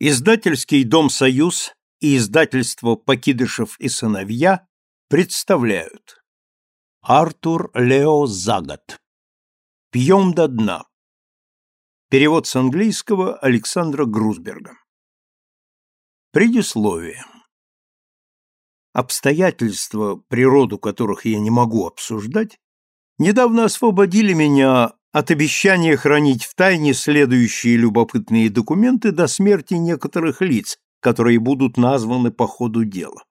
Издательский дом «Союз» и издательство «Покидышев и сыновья» представляют. Артур Лео Загат «Пьем до дна» Перевод с английского Александра Грузберга Предисловие. Обстоятельства, природу которых я не могу обсуждать, недавно освободили меня от обещания хранить в тайне следующие любопытные документы до смерти некоторых лиц, которые будут названы по ходу дела.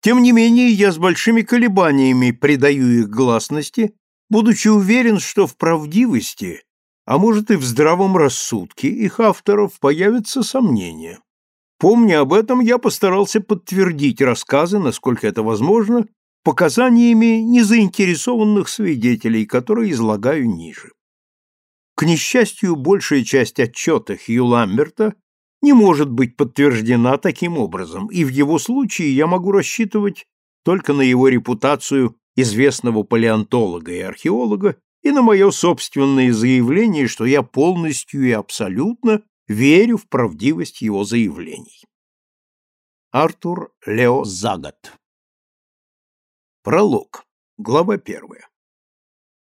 Тем не менее, я с большими колебаниями придаю их гласности, будучи уверен, что в правдивости, а может и в здравом рассудке их авторов появятся сомнения. Помня об этом, я постарался подтвердить рассказы, насколько это возможно, показаниями незаинтересованных свидетелей, которые излагаю ниже. К несчастью, большая часть отчета Хью Ламберта не может быть подтверждена таким образом, и в его случае я могу рассчитывать только на его репутацию известного палеонтолога и археолога и на мое собственное заявление, что я полностью и абсолютно верю в правдивость его заявлений. Артур Лео Загат Пролог. Глава первая.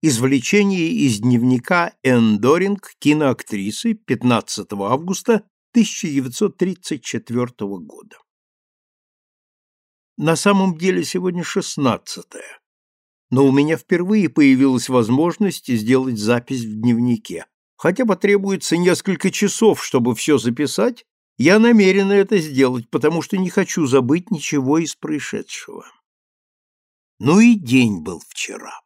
Извлечение из дневника Энн Доринг, киноактрисы, 15 августа 1934 года. На самом деле сегодня 16 но у меня впервые появилась возможность сделать запись в дневнике. Хотя потребуется несколько часов, чтобы все записать, я намерена это сделать, потому что не хочу забыть ничего из происшедшего. Ну и день был вчера.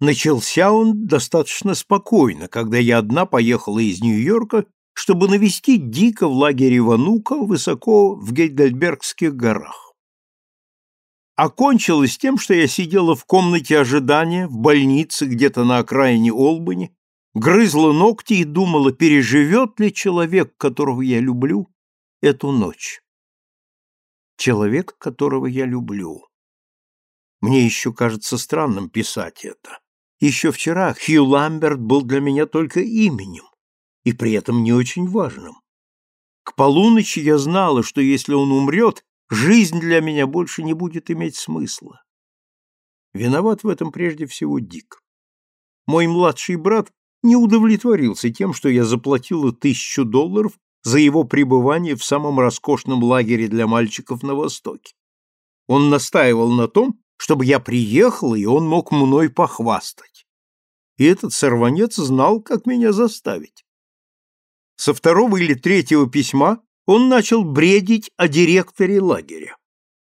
Начался он достаточно спокойно, когда я одна поехала из Нью-Йорка, чтобы навестить Дика в лагере Ванука высоко в Гейдельбергских горах. Окончилось тем, что я сидела в комнате ожидания, в больнице где-то на окраине Олбани, грызла ногти и думала, переживет ли человек, которого я люблю, эту ночь. Человек, которого я люблю. Мне еще кажется странным писать это. Еще вчера Хью Ламберт был для меня только именем, и при этом не очень важным. К полуночи я знала, что если он умрет, жизнь для меня больше не будет иметь смысла. Виноват в этом прежде всего Дик. Мой младший брат не удовлетворился тем, что я заплатила тысячу долларов за его пребывание в самом роскошном лагере для мальчиков на Востоке. Он настаивал на том, чтобы я приехал, и он мог мной похвастать. И этот сорванец знал, как меня заставить. Со второго или третьего письма он начал бредить о директоре лагеря.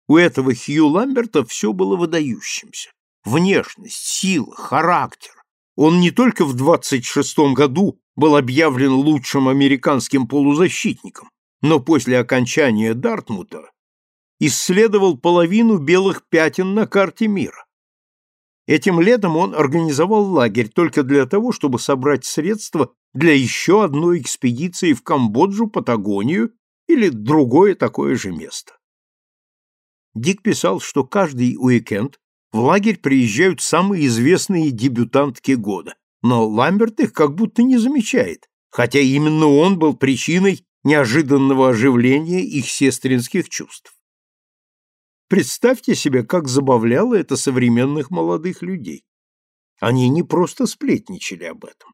У этого Хью Ламберта все было выдающимся. Внешность, сила, характер. Он не только в 26-м году был объявлен лучшим американским полузащитником, но после окончания Дартмута исследовал половину белых пятен на карте мира. Этим летом он организовал лагерь только для того, чтобы собрать средства для еще одной экспедиции в Камбоджу, Патагонию или другое такое же место. Дик писал, что каждый уикенд в лагерь приезжают самые известные дебютантки года, но Ламберт их как будто не замечает, хотя именно он был причиной неожиданного оживления их сестринских чувств. Представьте себе, как забавляло это современных молодых людей. Они не просто сплетничали об этом.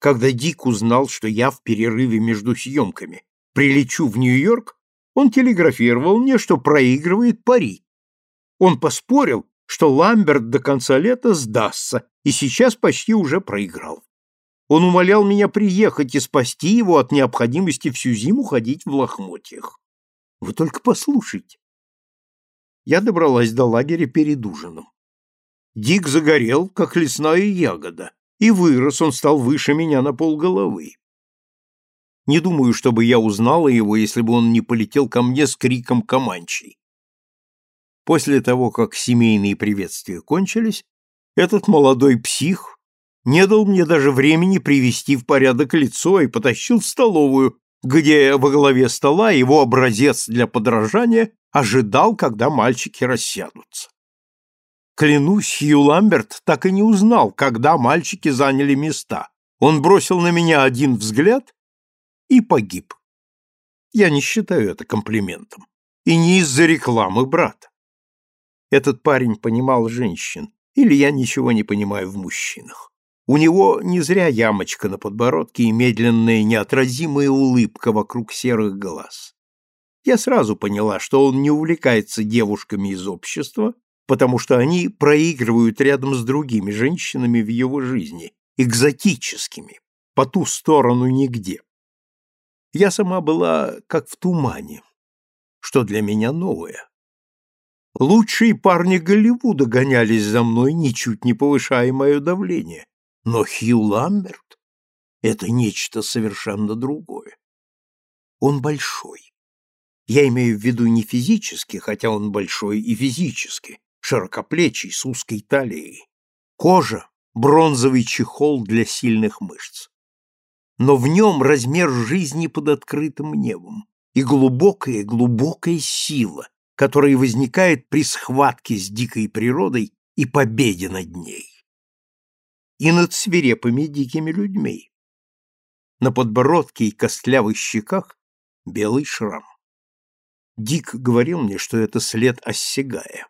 Когда Дик узнал, что я в перерыве между съемками прилечу в Нью-Йорк, он телеграфировал мне, что проигрывает пари. Он поспорил, что Ламберт до конца лета сдастся, и сейчас почти уже проиграл. Он умолял меня приехать и спасти его от необходимости всю зиму ходить в лохмотьях. Вы только послушайте я добралась до лагеря перед ужином. Дик загорел, как лесная ягода, и вырос он стал выше меня на полголовы. Не думаю, чтобы я узнала его, если бы он не полетел ко мне с криком «Команчей». После того, как семейные приветствия кончились, этот молодой псих не дал мне даже времени привести в порядок лицо и потащил в столовую, где во главе стола его образец для подражания ожидал, когда мальчики рассядутся. Клянусь, Хью Ламберт так и не узнал, когда мальчики заняли места. Он бросил на меня один взгляд и погиб. Я не считаю это комплиментом. И не из-за рекламы брата. Этот парень понимал женщин, или я ничего не понимаю в мужчинах. У него не зря ямочка на подбородке и медленная неотразимая улыбка вокруг серых глаз. Я сразу поняла, что он не увлекается девушками из общества, потому что они проигрывают рядом с другими женщинами в его жизни, экзотическими, по ту сторону нигде. Я сама была как в тумане, что для меня новое. Лучшие парни Голливуда гонялись за мной, ничуть не повышая мое давление. Но Хью Ламберт — это нечто совершенно другое. Он большой. Я имею в виду не физически, хотя он большой и физически, широкоплечий, с узкой талией. Кожа — бронзовый чехол для сильных мышц. Но в нем размер жизни под открытым небом и глубокая, глубокая сила, которая возникает при схватке с дикой природой и победе над ней и над свирепыми дикими людьми. На подбородке и костлявых щеках белый шрам. Дик говорил мне, что это след Оссигая.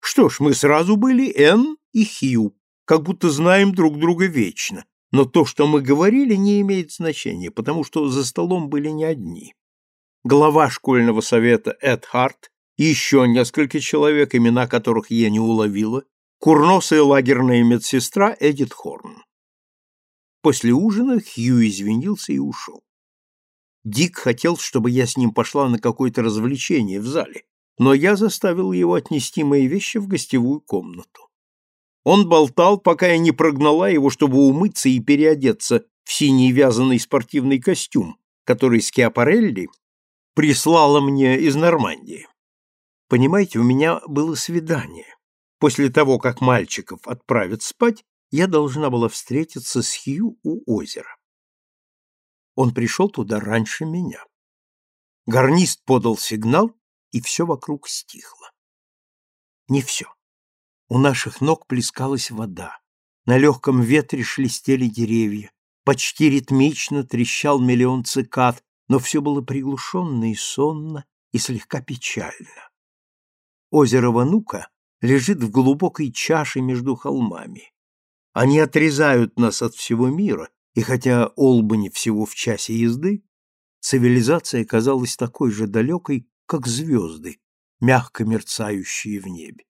Что ж, мы сразу были Энн и Хью, как будто знаем друг друга вечно, но то, что мы говорили, не имеет значения, потому что за столом были не одни. Глава школьного совета Эд Харт и еще несколько человек, имена которых я не уловила, курносая лагерная медсестра Эдит Хорн. После ужина Хью извинился и ушел. Дик хотел, чтобы я с ним пошла на какое-то развлечение в зале, но я заставил его отнести мои вещи в гостевую комнату. Он болтал, пока я не прогнала его, чтобы умыться и переодеться в синий вязаный спортивный костюм, который Скиапарелли прислала мне из Нормандии. Понимаете, у меня было свидание. После того, как мальчиков отправят спать, я должна была встретиться с Хью у озера. Он пришел туда раньше меня. Гарнист подал сигнал, и все вокруг стихло. Не все. У наших ног плескалась вода. На легком ветре шелестели деревья. Почти ритмично трещал миллион цикад, но все было приглушенно и сонно, и слегка печально. Озеро Ванука лежит в глубокой чаше между холмами. Они отрезают нас от всего мира, и хотя Олбани всего в часе езды, цивилизация казалась такой же далекой, как звезды, мягко мерцающие в небе.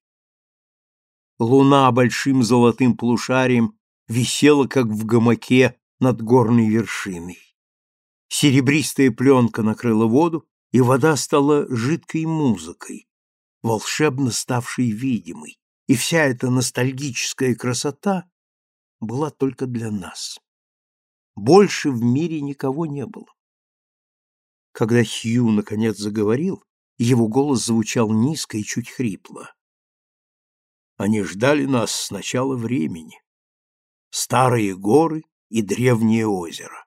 Луна большим золотым полушарием висела, как в гамаке над горной вершиной. Серебристая пленка накрыла воду, и вода стала жидкой музыкой, волшебно ставшей видимой, и вся эта ностальгическая красота была только для нас. Больше в мире никого не было. Когда Хью наконец заговорил, его голос звучал низко и чуть хрипло. Они ждали нас с начала времени. Старые горы и древнее озеро.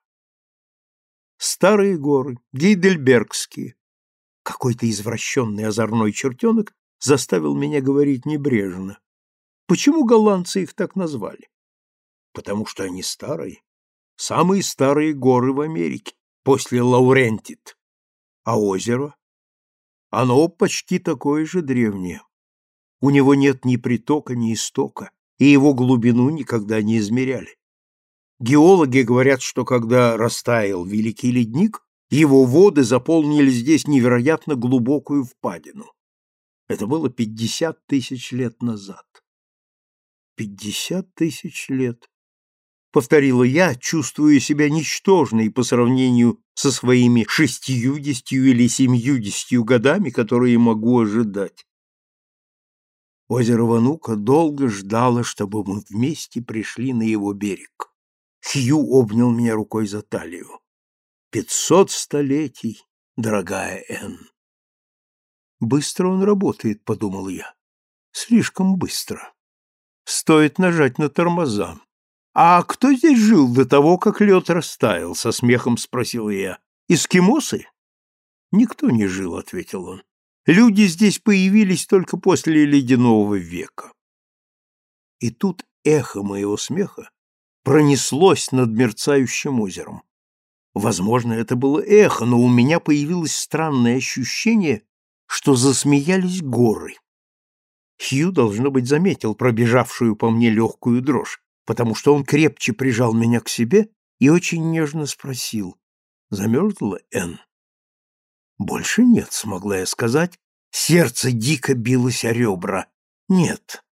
Старые горы, гейдельбергские, какой-то извращенный озорной чертенок заставил меня говорить небрежно. Почему голландцы их так назвали? Потому что они старые. Самые старые горы в Америке, после Лаурентит. А озеро? Оно почти такое же древнее. У него нет ни притока, ни истока, и его глубину никогда не измеряли. Геологи говорят, что когда растаял Великий ледник, его воды заполнили здесь невероятно глубокую впадину. Это было пятьдесят тысяч лет назад. Пятьдесят тысяч лет. Повторила я, чувствуя себя ничтожной по сравнению со своими шестьюдесятью или семьюдесятью годами, которые могу ожидать. Озеро Ванука долго ждало, чтобы мы вместе пришли на его берег. Хью обнял меня рукой за талию. Пятьсот столетий, дорогая Энн. Быстро он работает, подумал я. Слишком быстро. Стоит нажать на тормоза. А кто здесь жил до того, как лед растаял? Со смехом спросил я. Эскимосы? Никто не жил, ответил он. Люди здесь появились только после ледяного века. И тут эхо моего смеха пронеслось над мерцающим озером. Возможно, это было эхо, но у меня появилось странное ощущение, что засмеялись горы. Хью, должно быть, заметил пробежавшую по мне легкую дрожь, потому что он крепче прижал меня к себе и очень нежно спросил, замерзла Энн? Больше нет, смогла я сказать. Сердце дико билось о ребра. Нет.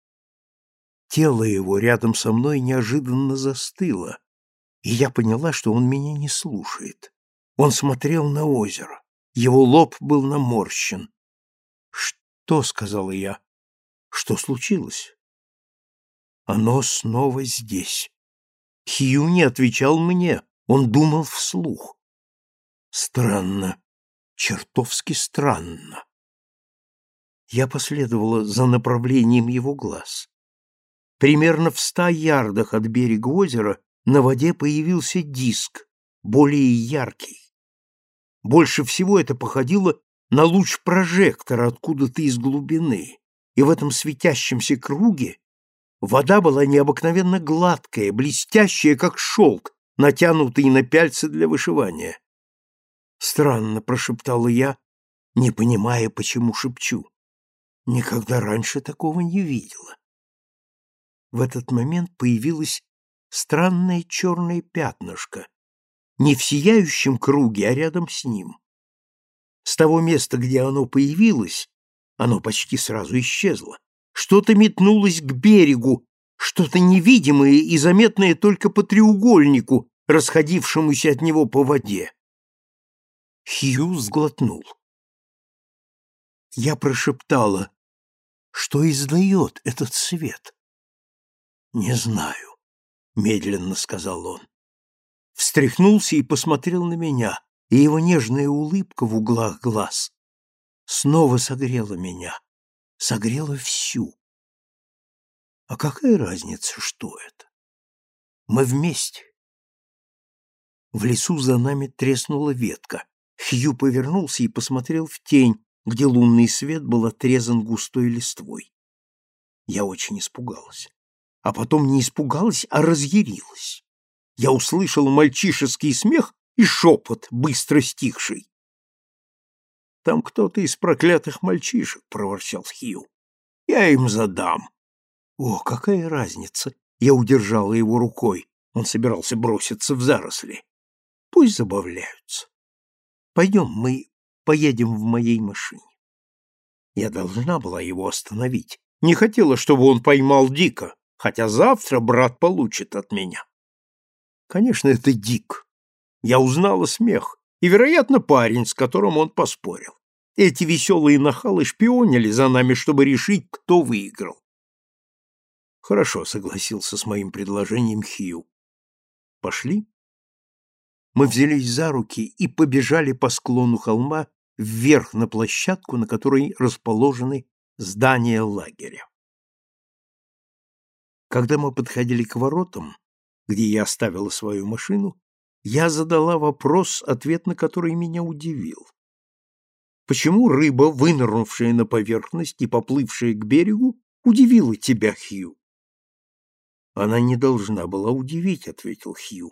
Тело его рядом со мной неожиданно застыло, и я поняла, что он меня не слушает. Он смотрел на озеро. Его лоб был наморщен. «Что?» — сказала я. «Что случилось?» «Оно снова здесь». Хью не отвечал мне, он думал вслух. Странно, чертовски странно. Я последовала за направлением его глаз. Примерно в ста ярдах от берега озера на воде появился диск, более яркий. Больше всего это походило на луч прожектора откуда-то из глубины, и в этом светящемся круге вода была необыкновенно гладкая, блестящая, как шелк, натянутый на пяльцы для вышивания. «Странно», — прошептала я, не понимая, почему шепчу. Никогда раньше такого не видела. В этот момент появилось странное черное пятнышко, не в сияющем круге, а рядом с ним. С того места, где оно появилось, оно почти сразу исчезло. Что-то метнулось к берегу, что-то невидимое и заметное только по треугольнику, расходившемуся от него по воде. Хью сглотнул. Я прошептала, что издает этот свет. Не знаю медленно сказал он. Встряхнулся и посмотрел на меня, и его нежная улыбка в углах глаз снова согрела меня, согрела всю. А какая разница, что это? Мы вместе. В лесу за нами треснула ветка. Хью повернулся и посмотрел в тень, где лунный свет был отрезан густой листвой. Я очень испугалась а потом не испугалась, а разъярилась. Я услышал мальчишеский смех и шепот, быстро стихший. «Там кто-то из проклятых мальчишек», — проворчал Хью. «Я им задам». «О, какая разница!» Я удержала его рукой. Он собирался броситься в заросли. «Пусть забавляются. Пойдем, мы поедем в моей машине». Я должна была его остановить. Не хотела, чтобы он поймал Дика хотя завтра брат получит от меня. Конечно, это Дик. Я узнала смех, и, вероятно, парень, с которым он поспорил. Эти веселые нахалы шпионили за нами, чтобы решить, кто выиграл. Хорошо, согласился с моим предложением Хью. Пошли? Мы взялись за руки и побежали по склону холма вверх на площадку, на которой расположены здания лагеря. Когда мы подходили к воротам, где я оставила свою машину, я задала вопрос, ответ на который меня удивил. Почему рыба, вынырнувшая на поверхность и поплывшая к берегу, удивила тебя, Хью? Она не должна была удивить, ответил Хью.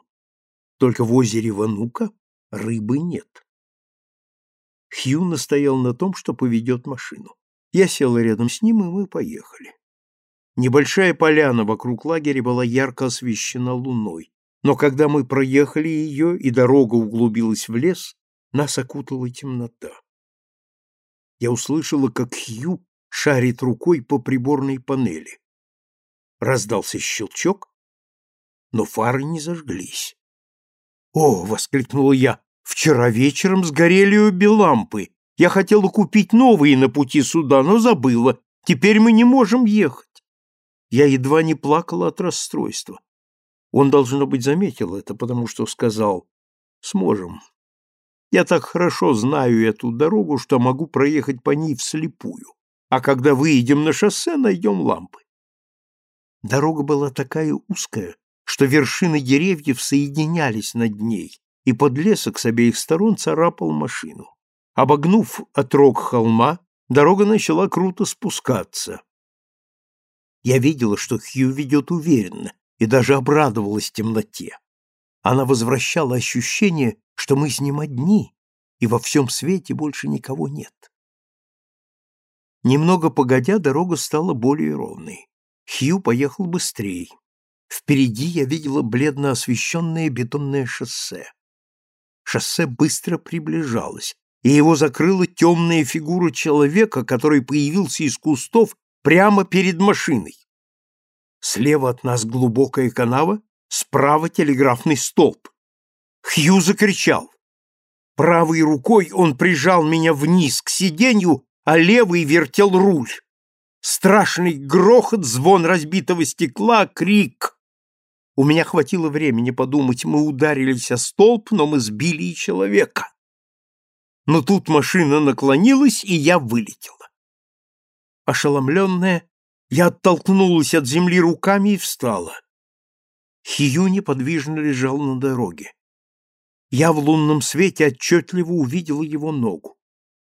Только в озере Ванука рыбы нет. Хью настоял на том, что поведет машину. Я села рядом с ним, и мы поехали. Небольшая поляна вокруг лагеря была ярко освещена луной, но когда мы проехали ее и дорога углубилась в лес, нас окутала темнота. Я услышала, как Хью шарит рукой по приборной панели. Раздался щелчок, но фары не зажглись. «О!» — воскликнула я. «Вчера вечером сгорели обе лампы. Я хотела купить новые на пути сюда, но забыла. Теперь мы не можем ехать». Я едва не плакала от расстройства. Он, должно быть, заметил это, потому что сказал «Сможем». Я так хорошо знаю эту дорогу, что могу проехать по ней вслепую, а когда выйдем на шоссе, найдем лампы. Дорога была такая узкая, что вершины деревьев соединялись над ней, и подлесок с обеих сторон царапал машину. Обогнув отрог холма, дорога начала круто спускаться. Я видела, что Хью ведет уверенно, и даже обрадовалась темноте. Она возвращала ощущение, что мы с ним одни, и во всем свете больше никого нет. Немного погодя, дорога стала более ровной. Хью поехал быстрее. Впереди я видела бледно освещенное бетонное шоссе. Шоссе быстро приближалось, и его закрыла темная фигура человека, который появился из кустов прямо перед машиной. Слева от нас глубокая канава, справа телеграфный столб. Хью закричал. Правой рукой он прижал меня вниз к сиденью, а левый вертел руль. Страшный грохот, звон разбитого стекла, крик. У меня хватило времени подумать, мы ударились о столб, но мы сбили и человека. Но тут машина наклонилась, и я вылетела. Ошеломленная, я оттолкнулась от земли руками и встала. Хью неподвижно лежал на дороге. Я в лунном свете отчетливо увидела его ногу.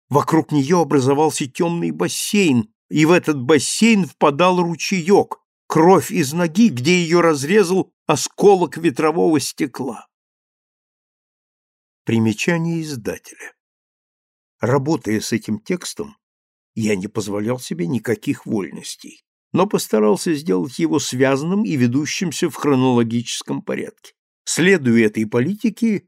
Вокруг нее образовался темный бассейн, и в этот бассейн впадал ручеек, кровь из ноги, где ее разрезал осколок ветрового стекла. Примечание издателя. Работая с этим текстом, я не позволял себе никаких вольностей, но постарался сделать его связанным и ведущимся в хронологическом порядке. Следуя этой политике,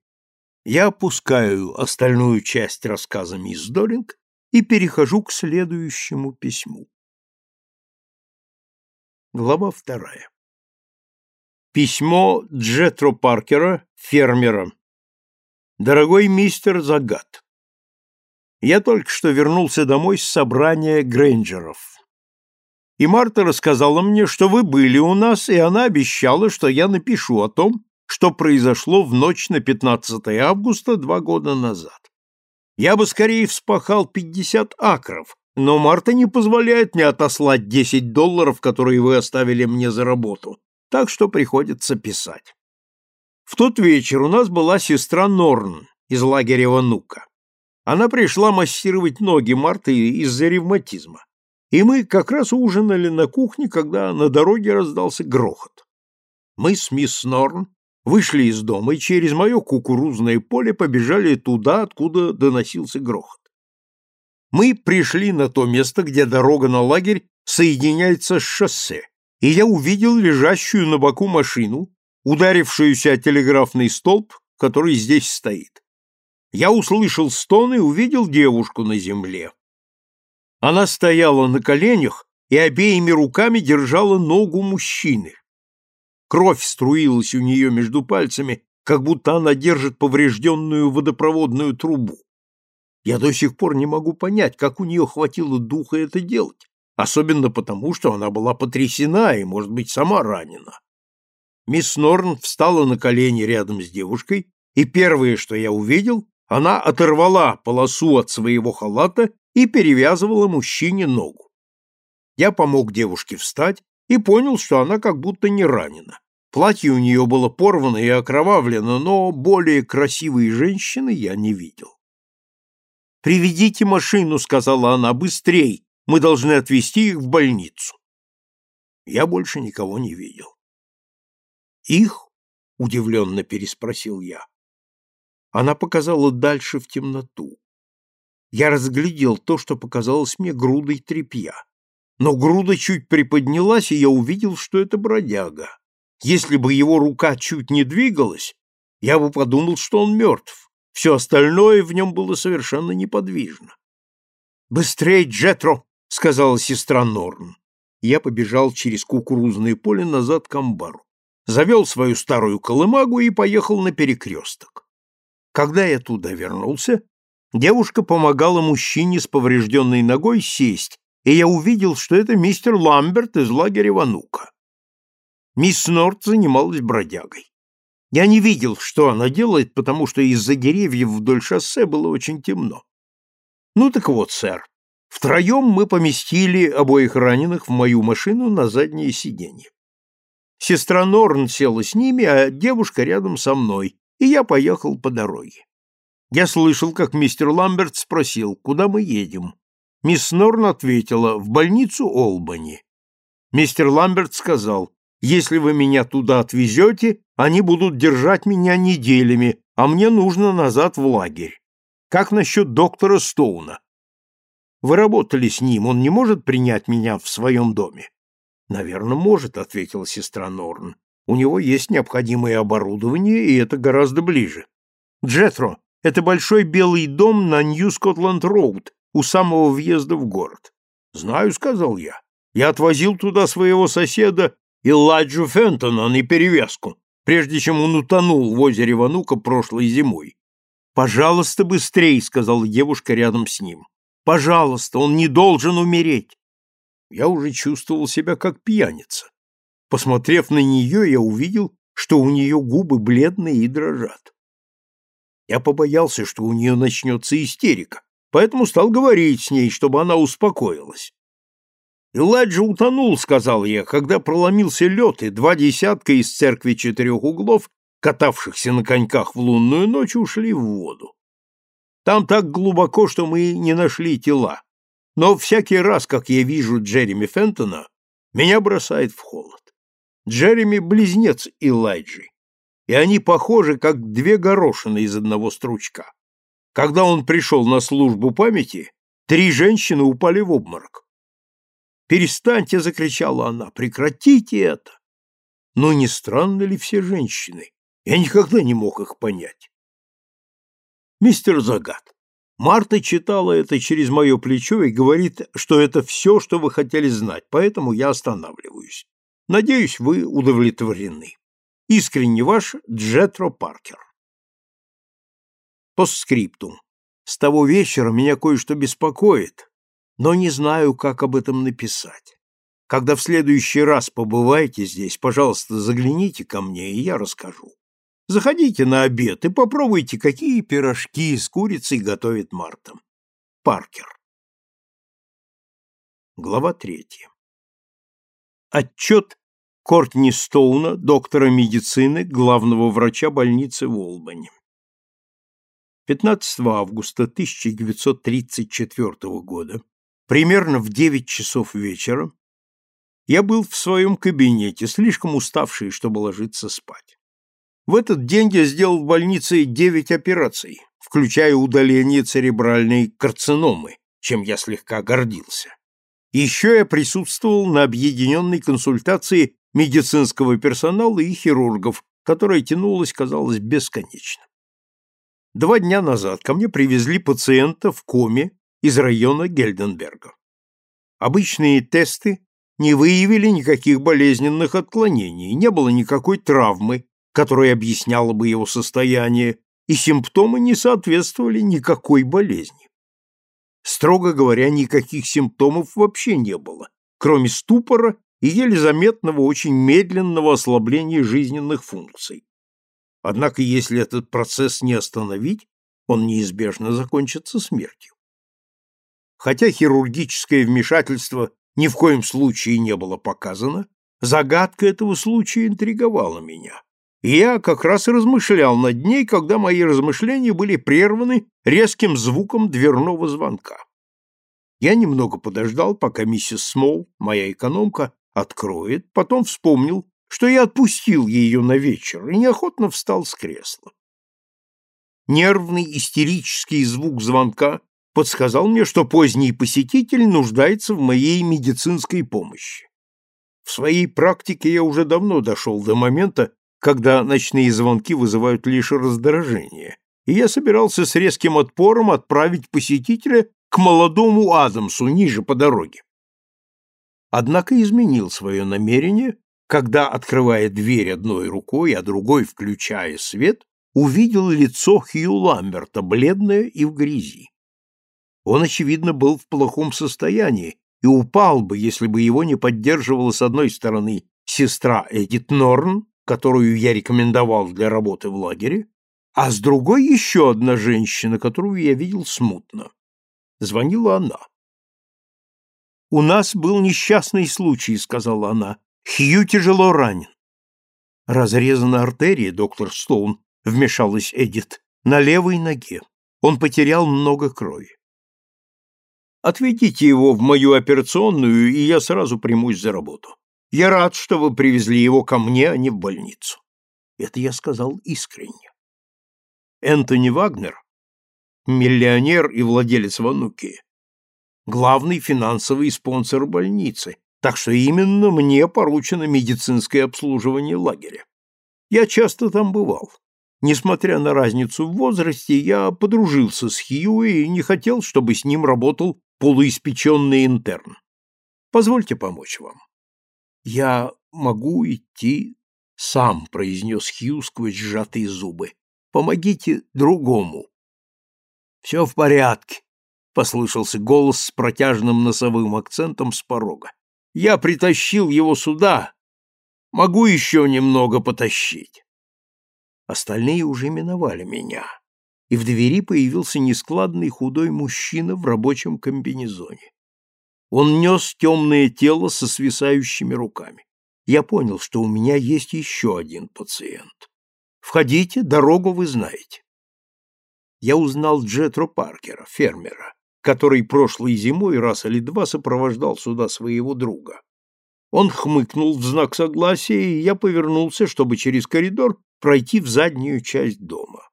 я опускаю остальную часть рассказа мисс Долинг и перехожу к следующему письму. Глава вторая. Письмо Джетро Паркера, фермера. Дорогой мистер Загад, я только что вернулся домой с собрания Грейнджеров. И Марта рассказала мне, что вы были у нас, и она обещала, что я напишу о том, что произошло в ночь на 15 августа два года назад. Я бы скорее вспахал 50 акров, но Марта не позволяет мне отослать 10 долларов, которые вы оставили мне за работу, так что приходится писать. В тот вечер у нас была сестра Норн из лагеря Ванука. Она пришла массировать ноги Марты из-за ревматизма. И мы как раз ужинали на кухне, когда на дороге раздался грохот. Мы с мисс Норн вышли из дома и через мое кукурузное поле побежали туда, откуда доносился грохот. Мы пришли на то место, где дорога на лагерь соединяется с шоссе, и я увидел лежащую на боку машину, ударившуюся о телеграфный столб, который здесь стоит. Я услышал стон и увидел девушку на земле. Она стояла на коленях и обеими руками держала ногу мужчины. Кровь струилась у нее между пальцами, как будто она держит поврежденную водопроводную трубу. Я до сих пор не могу понять, как у нее хватило духа это делать, особенно потому, что она была потрясена и, может быть, сама ранена. Мисс Норн встала на колени рядом с девушкой, и первое, что я увидел, она оторвала полосу от своего халата и перевязывала мужчине ногу. Я помог девушке встать и понял, что она как будто не ранена. Платье у нее было порвано и окровавлено, но более красивой женщины я не видел. «Приведите машину», — сказала она, — «быстрей, мы должны отвезти их в больницу». Я больше никого не видел. «Их?» — удивленно переспросил я. Она показала дальше в темноту. Я разглядел то, что показалось мне грудой тряпья но груда чуть приподнялась, и я увидел, что это бродяга. Если бы его рука чуть не двигалась, я бы подумал, что он мертв. Все остальное в нем было совершенно неподвижно. «Быстрей, Джетро!» — сказала сестра Норн. Я побежал через кукурузное поле назад к амбару, завел свою старую колымагу и поехал на перекресток. Когда я туда вернулся, девушка помогала мужчине с поврежденной ногой сесть и я увидел, что это мистер Ламберт из лагеря Ванука. Мисс Норт занималась бродягой. Я не видел, что она делает, потому что из-за деревьев вдоль шоссе было очень темно. Ну так вот, сэр, втроем мы поместили обоих раненых в мою машину на заднее сиденье. Сестра Норн села с ними, а девушка рядом со мной, и я поехал по дороге. Я слышал, как мистер Ламберт спросил, куда мы едем. Мисс Норн ответила, в больницу Олбани. Мистер Ламберт сказал, Если вы меня туда отвезете, они будут держать меня неделями, а мне нужно назад в лагерь. Как насчет доктора Стоуна? Вы работали с ним, он не может принять меня в своем доме? Наверное, может, ответила сестра Норн. У него есть необходимое оборудование, и это гораздо ближе. Джетро, это большой белый дом на Нью-Скотланд-Роуд, у самого въезда в город. Знаю, сказал я. Я отвозил туда своего соседа Элладжу Фентона на перевязку, прежде чем он утонул в озере Ванука прошлой зимой. «Пожалуйста, быстрей!» — сказала девушка рядом с ним. «Пожалуйста, он не должен умереть!» Я уже чувствовал себя как пьяница. Посмотрев на нее, я увидел, что у нее губы бледные и дрожат. Я побоялся, что у нее начнется истерика, поэтому стал говорить с ней, чтобы она успокоилась. «Элайджа утонул», — сказал я, когда проломился лед, и два десятка из церкви четырех углов катавшихся на коньках в лунную ночь, ушли в воду. Там так глубоко, что мы не нашли тела. Но всякий раз, как я вижу Джереми Фентона, меня бросает в холод. Джереми — близнец Элайджи, и они похожи, как две горошины из одного стручка. Когда он пришел на службу памяти, три женщины упали в обморок. «Перестаньте!» — закричала она. «Прекратите это!» Но не странно ли все женщины? Я никогда не мог их понять. Мистер Загад, Марта читала это через мое плечо и говорит, что это все, что вы хотели знать, поэтому я останавливаюсь. Надеюсь, вы удовлетворены. Искренне ваш Джетро Паркер. Постскриптум. С того вечера меня кое-что беспокоит, но не знаю, как об этом написать. Когда в следующий раз побываете здесь, пожалуйста, загляните ко мне, и я расскажу. Заходите на обед и попробуйте, какие пирожки с курицей готовит Марта. Паркер. Глава третья. Отчет Кортни Стоуна, доктора медицины, главного врача больницы в Олбани. 15 августа 1934 года, примерно в 9 часов вечера, я был в своем кабинете, слишком уставший, чтобы ложиться спать. В этот день я сделал в больнице девять операций, включая удаление церебральной карциномы, чем я слегка гордился. Еще я присутствовал на объединенной консультации медицинского персонала и хирургов, которая тянулась, казалось, бесконечно. Два дня назад ко мне привезли пациента в коме из района Гельденберга. Обычные тесты не выявили никаких болезненных отклонений, не было никакой травмы, которое объясняло бы его состояние, и симптомы не соответствовали никакой болезни. Строго говоря, никаких симптомов вообще не было, кроме ступора и еле заметного очень медленного ослабления жизненных функций. Однако, если этот процесс не остановить, он неизбежно закончится смертью. Хотя хирургическое вмешательство ни в коем случае не было показано, загадка этого случая интриговала меня и я как раз размышлял над ней, когда мои размышления были прерваны резким звуком дверного звонка. Я немного подождал, пока миссис Смол, моя экономка, откроет, потом вспомнил, что я отпустил ее на вечер и неохотно встал с кресла. Нервный истерический звук звонка подсказал мне, что поздний посетитель нуждается в моей медицинской помощи. В своей практике я уже давно дошел до момента, когда ночные звонки вызывают лишь раздражение, и я собирался с резким отпором отправить посетителя к молодому Адамсу ниже по дороге. Однако изменил свое намерение, когда, открывая дверь одной рукой, а другой включая свет, увидел лицо Хью Ламберта, бледное и в грязи. Он, очевидно, был в плохом состоянии и упал бы, если бы его не поддерживала с одной стороны сестра Эдит Норн, которую я рекомендовал для работы в лагере, а с другой еще одна женщина, которую я видел смутно. Звонила она. «У нас был несчастный случай», — сказала она. «Хью тяжело ранен». «Разрезана артерия, доктор Стоун», — вмешалась Эдит, — «на левой ноге. Он потерял много крови». «Отведите его в мою операционную, и я сразу примусь за работу. Я рад, что вы привезли его ко мне, а не в больницу. Это я сказал искренне. Энтони Вагнер, миллионер и владелец Вануки, главный финансовый спонсор больницы, так что именно мне поручено медицинское обслуживание лагеря. Я часто там бывал. Несмотря на разницу в возрасте, я подружился с Хью и не хотел, чтобы с ним работал полуиспеченный интерн. Позвольте помочь вам. Я могу идти сам, произнес Хью сквозь сжатые зубы. Помогите другому. Все в порядке, послышался голос с протяжным носовым акцентом с порога. Я притащил его сюда. Могу еще немного потащить. Остальные уже миновали меня, и в двери появился нескладный худой мужчина в рабочем комбинезоне. Он нес темное тело со свисающими руками. Я понял, что у меня есть еще один пациент. Входите, дорогу вы знаете. Я узнал Джетро Паркера, фермера, который прошлой зимой раз или два сопровождал сюда своего друга. Он хмыкнул в знак согласия, и я повернулся, чтобы через коридор пройти в заднюю часть дома.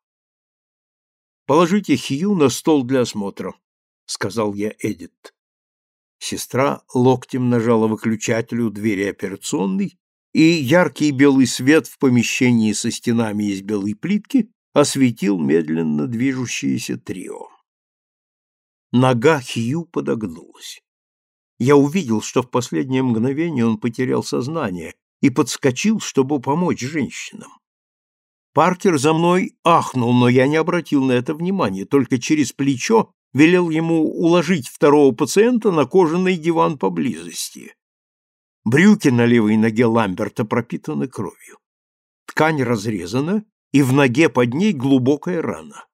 «Положите Хью на стол для осмотра», — сказал я Эдит. Сестра локтем нажала выключатель у двери операционной, и яркий белый свет в помещении со стенами из белой плитки осветил медленно движущееся трио. Нога Хью подогнулась. Я увидел, что в последнее мгновение он потерял сознание и подскочил, чтобы помочь женщинам. Паркер за мной ахнул, но я не обратил на это внимания, только через плечо велел ему уложить второго пациента на кожаный диван поблизости. Брюки на левой ноге Ламберта пропитаны кровью. Ткань разрезана, и в ноге под ней глубокая рана.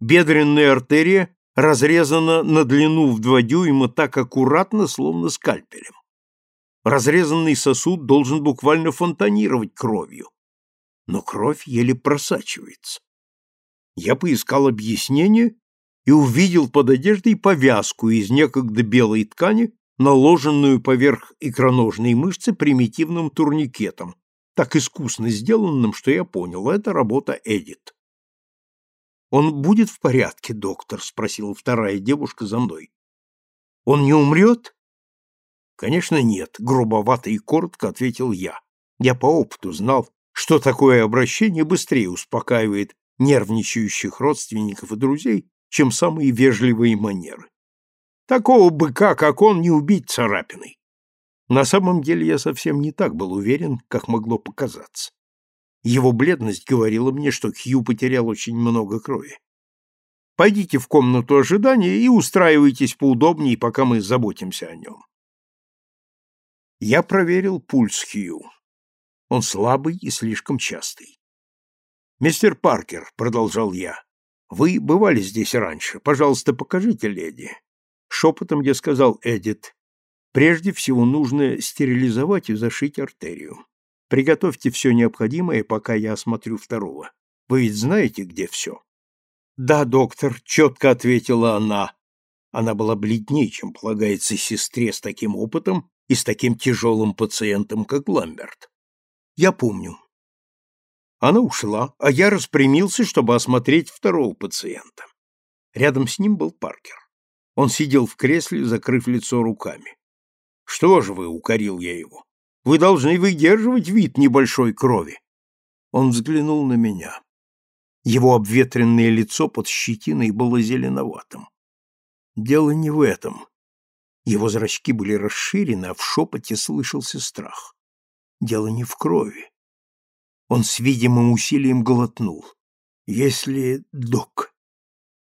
Бедренная артерия разрезана на длину в два дюйма так аккуратно, словно скальпелем. Разрезанный сосуд должен буквально фонтанировать кровью но кровь еле просачивается. Я поискал объяснение и увидел под одеждой повязку из некогда белой ткани, наложенную поверх икроножной мышцы примитивным турникетом, так искусно сделанным, что я понял, это работа Эдит. «Он будет в порядке, доктор?» — спросила вторая девушка за мной. «Он не умрет?» «Конечно, нет», — грубовато и коротко ответил я. Я по опыту знал, что такое обращение быстрее успокаивает нервничающих родственников и друзей, чем самые вежливые манеры. Такого быка, как он, не убить царапиной. На самом деле я совсем не так был уверен, как могло показаться. Его бледность говорила мне, что Хью потерял очень много крови. Пойдите в комнату ожидания и устраивайтесь поудобнее, пока мы заботимся о нем. Я проверил пульс Хью. Он слабый и слишком частый. «Мистер Паркер», — продолжал я, — «вы бывали здесь раньше. Пожалуйста, покажите леди». Шепотом я сказал Эдит, «Прежде всего нужно стерилизовать и зашить артерию. Приготовьте все необходимое, пока я осмотрю второго. Вы ведь знаете, где все?» «Да, доктор», — четко ответила она. Она была бледнее, чем полагается сестре с таким опытом и с таким тяжелым пациентом, как Ламберт. Я помню. Она ушла, а я распрямился, чтобы осмотреть второго пациента. Рядом с ним был Паркер. Он сидел в кресле, закрыв лицо руками. «Что же вы?» — укорил я его. «Вы должны выдерживать вид небольшой крови». Он взглянул на меня. Его обветренное лицо под щетиной было зеленоватым. Дело не в этом. Его зрачки были расширены, а в шепоте слышался страх. Дело не в крови. Он с видимым усилием глотнул. Если, док,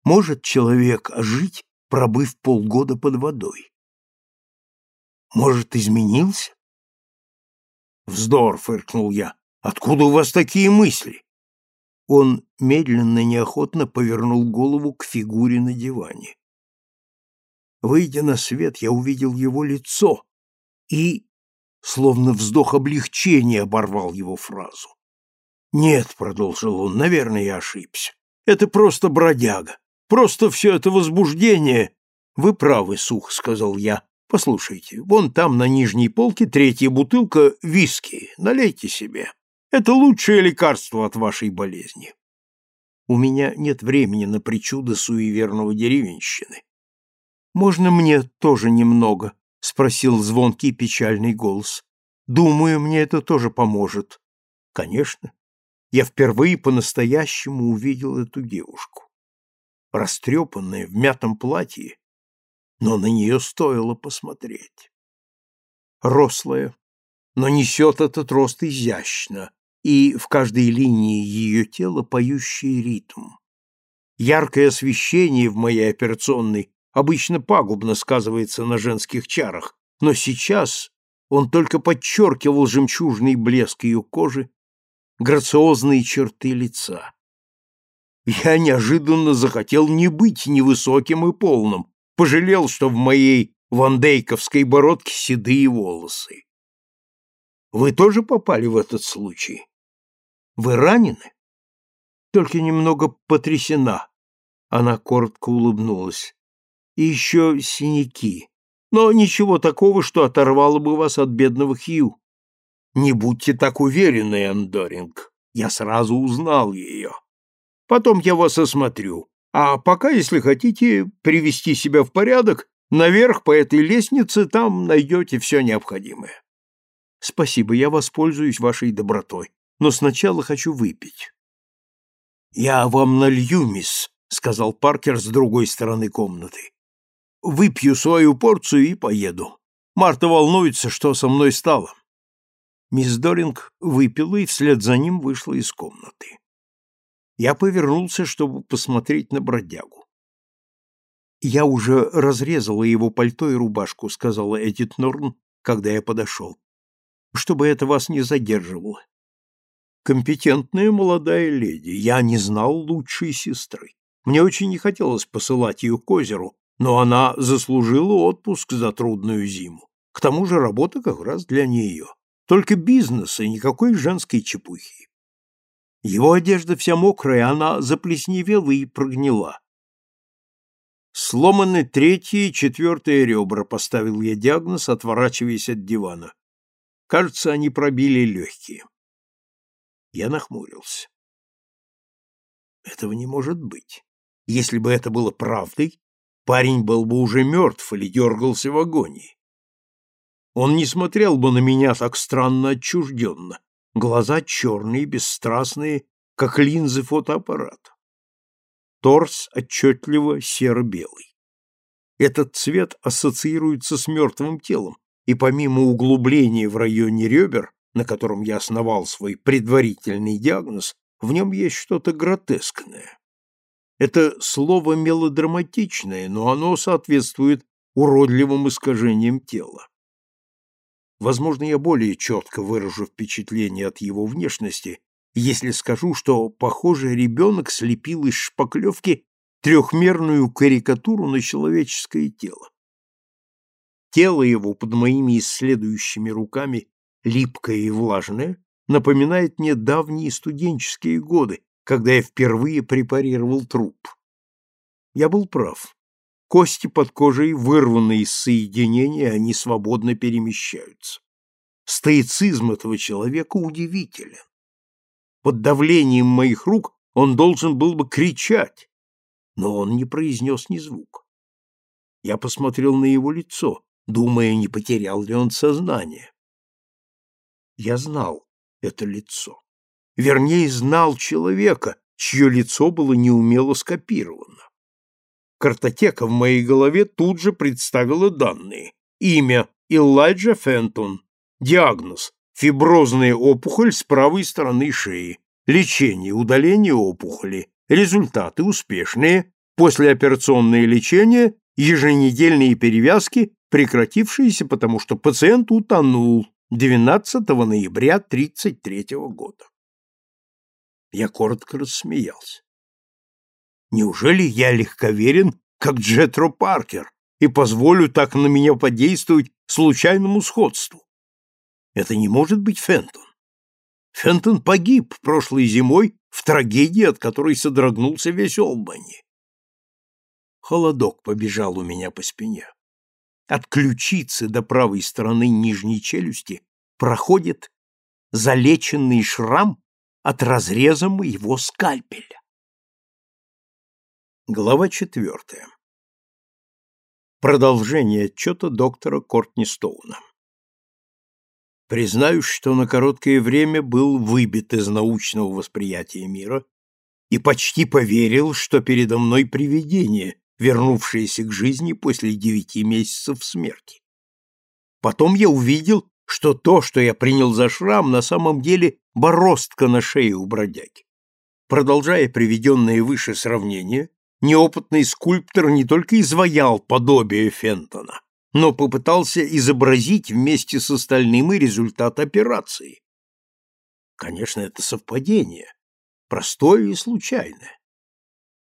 может человек ожить, пробыв полгода под водой? Может, изменился? Вздор, фыркнул я. Откуда у вас такие мысли? Он медленно, неохотно повернул голову к фигуре на диване. Выйдя на свет, я увидел его лицо и Словно вздох облегчения оборвал его фразу. «Нет», — продолжил он, — «наверное, я ошибся. Это просто бродяга. Просто все это возбуждение...» «Вы правы, сух», — сказал я. Послушайте, вон там на нижней полке третья бутылка виски. Налейте себе. Это лучшее лекарство от вашей болезни. У меня нет времени на причуды суеверного деревенщины. Можно мне тоже немного? спросил звонкий печальный голос. Думаю, мне это тоже поможет. Конечно. Я впервые по-настоящему увидел эту девушку. Растрепанная, в мятом платье, но на нее стоило посмотреть. Рослая, но несет этот рост изящно, и в каждой линии ее тела поющий ритм. Яркое освещение в моей операционной обычно пагубно сказывается на женских чарах, но сейчас он только подчеркивал жемчужный блеск ее кожи, грациозные черты лица. Я неожиданно захотел не быть невысоким и полным, пожалел, что в моей вандейковской бородке седые волосы. Вы тоже попали в этот случай? Вы ранены? Только немного потрясена. Она коротко улыбнулась. И еще синяки. Но ничего такого, что оторвало бы вас от бедного Хью. Не будьте так уверены, Эндоринг. Я сразу узнал ее. Потом я вас осмотрю. А пока, если хотите привести себя в порядок, наверх по этой лестнице там найдете все необходимое. Спасибо, я воспользуюсь вашей добротой но сначала хочу выпить. «Я вам налью, мисс», — сказал Паркер с другой стороны комнаты. «Выпью свою порцию и поеду. Марта волнуется, что со мной стало». Мисс Доринг выпила и вслед за ним вышла из комнаты. Я повернулся, чтобы посмотреть на бродягу. «Я уже разрезала его пальто и рубашку», — сказала Эдит Норн, когда я подошел. «Чтобы это вас не задерживало компетентная молодая леди. Я не знал лучшей сестры. Мне очень не хотелось посылать ее к озеру, но она заслужила отпуск за трудную зиму. К тому же работа как раз для нее. Только бизнес и никакой женской чепухи. Его одежда вся мокрая, она заплесневела и прогнила. Сломаны третье и четвертое ребра, поставил я диагноз, отворачиваясь от дивана. Кажется, они пробили легкие. Я нахмурился. Этого не может быть. Если бы это было правдой, парень был бы уже мертв или дергался в агонии. Он не смотрел бы на меня так странно отчужденно. Глаза черные, бесстрастные, как линзы фотоаппарата. Торс отчетливо серо-белый. Этот цвет ассоциируется с мертвым телом, и помимо углубления в районе ребер, на котором я основал свой предварительный диагноз, в нем есть что-то гротескное. Это слово мелодраматичное, но оно соответствует уродливым искажениям тела. Возможно, я более четко выражу впечатление от его внешности, если скажу, что, похоже, ребенок слепил из шпаклевки трехмерную карикатуру на человеческое тело. Тело его под моими исследующими руками липкое и влажное, напоминает мне давние студенческие годы, когда я впервые препарировал труп. Я был прав. Кости под кожей вырваны из соединения, они свободно перемещаются. Стоицизм этого человека удивителен. Под давлением моих рук он должен был бы кричать, но он не произнес ни звука. Я посмотрел на его лицо, думая, не потерял ли он сознание. Я знал это лицо. Вернее, знал человека, чье лицо было неумело скопировано. Картотека в моей голове тут же представила данные. Имя – Элайджа Фентон. Диагноз – фиброзная опухоль с правой стороны шеи. Лечение – удаление опухоли. Результаты успешные. Послеоперационное лечение – еженедельные перевязки, прекратившиеся, потому что пациент утонул. 12 ноября 1933 года. Я коротко рассмеялся. Неужели я легковерен, как Джетро Паркер, и позволю так на меня подействовать случайному сходству? Это не может быть Фентон. Фентон погиб прошлой зимой в трагедии, от которой содрогнулся весь Олбани. Холодок побежал у меня по спине. От ключицы до правой стороны нижней челюсти проходит залеченный шрам от разреза моего скальпеля. Глава четвертая. Продолжение отчета доктора Кортни Стоуна. Признаюсь, что на короткое время был выбит из научного восприятия мира и почти поверил, что передо мной привидение, вернувшееся к жизни после девяти месяцев смерти. Потом я увидел, что то, что я принял за шрам, на самом деле бороздка на шее у бродяги. Продолжая приведенное выше сравнение, неопытный скульптор не только изваял подобие Фентона, но попытался изобразить вместе с остальным и результат операции. Конечно, это совпадение, простое и случайное.